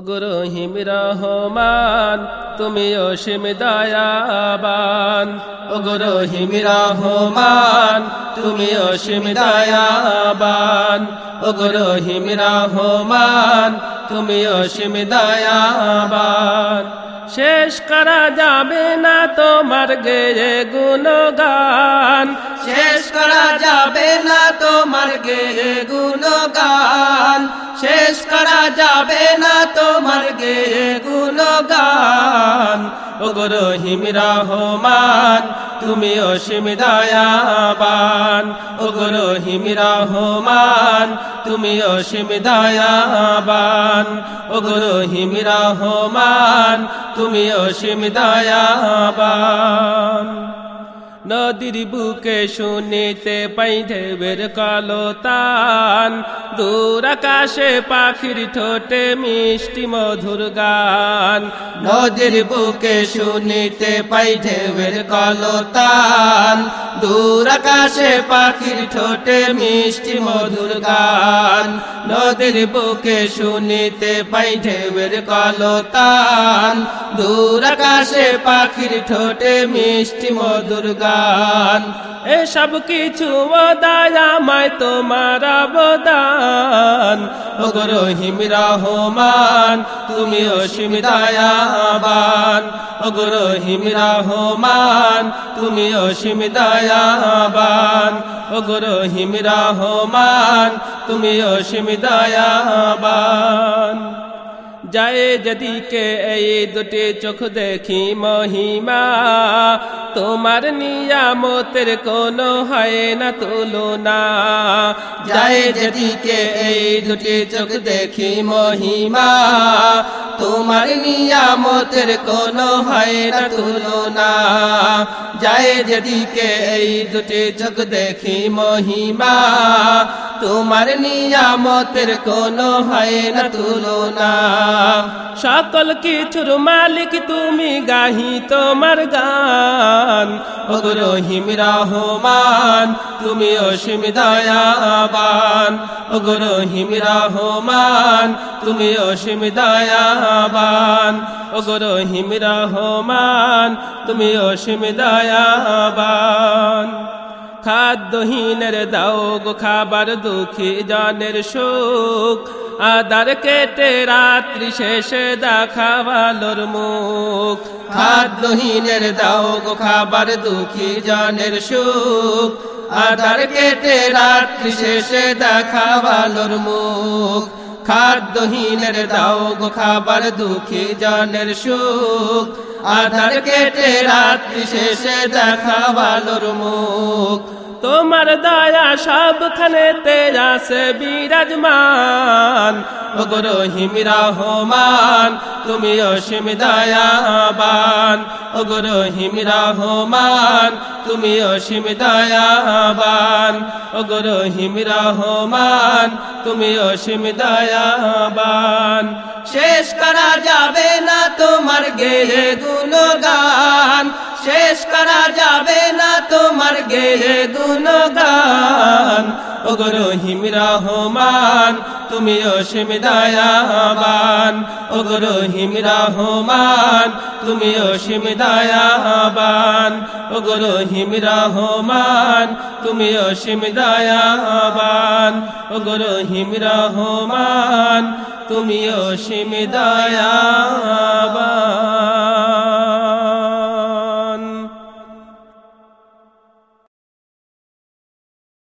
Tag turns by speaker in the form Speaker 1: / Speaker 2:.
Speaker 1: গুরুহিম রহমান, তুমি অসীম দয়াবান। ও গুরুহিম রহমান, তুমি অসীম দয়াবান। ও গুরুহিম রহমান, তুমি অসীম দয়াবান। শেষ করা যাবে না তোমার গেয়ে গুণগান। শেষ করা যাবে না তোমার গেয়ে গুণগান। শেষ করা যাবে না তোমার ও রহিম তুমি অসীম দয়াবান। ও রহিম তুমি অসীম দয়াবান। ও রহিম তুমি অসীম দয়াবান। নদীর বুকে শুনিতে পাই ঢেবের তান দূর আকাশে পাখির ঠোঁটে মিষ্টি মধুর গান। নদীর বুকে শুনিতে পাই ঢেবের তান দূর আকাশে পাখির ঠোঁটে মিষ্টি মধুর গান। নদীর বুকে শুনিতে পাই ঢেবের তান দূর আকাশে পাখির ঠোঁটে মিষ্টি মধুর গান। এসব কিছু দায়ামায় তোমার অবদান। ওগরহিম রহমান, তুমি অসীম দয়াবান। ওগরহিম রহমান, তুমি অসীম দয়াবান। ওগরহিম রহমান, তুমি অসীম দয়াবান। যায় যেদিকে এই দুটি চোখ দেখি মহিমা তোমার নিয়ামতের কোনো হয় না তুলনা। যায় যেদিকে এই দুটি চোখ দেখি মহিমা, তোমার নিয়ামতের কোনো হয় না তুলনা। যায় যেদিকে এই দুটি চোখ দেখি মহিমা, তোমার নিয়ামতের কোনো হয় না তুলনা। সকল কিছুর মালিক তুমি, গাহি তোমার গান। ওগরহিম রহমান তুমি অসীম দয়াবান। ওগরহিম রহমান তুমি অসীম দয়াবান। ওগরহিম রহমান তুমি অসীম দয়াবান। খাদ্যহীনের দাও গো খাবার দুঃখী জনের সুখ আদার কেটে রাত্রি শেষে দেখা ভালোর মুখ। খাদ্যহীনের দাও গো খাবার, দুঃখী জনের সুখ। আদার কেটে রাত্রি শেষে দেখা ভালোর মুখ। খাদ্যহীনের দাও গো খাবার, দুঃখী জনের সুখ। আধার কেটে রাত্রি শেষে দেখা ভালোর মুখ। তোমার দয়া সবখানে আসে বিরাজমান। ওগরহিম রহমান, তুমি অসীম দয়াবান। ওগরহিম রহমান, তুমি অসীম দয়াবান। ওগরহিম রহমান, তুমি অসীম দয়াবান। শেষ করা যাবে না তোমার গেয়ে গুণগান। শেষ করা যাবে না তোমার গেয়ে গুণগান। ওগরহিম রহমান, তুমি অসীম দয়াবান। ওগরহিম রহমান, তুমি অসীম দয়াবান। ওগরহিম রহমান, তুমি অসীম দয়াবান। ওগরহিম রহমান, তুমি অসীম দয়া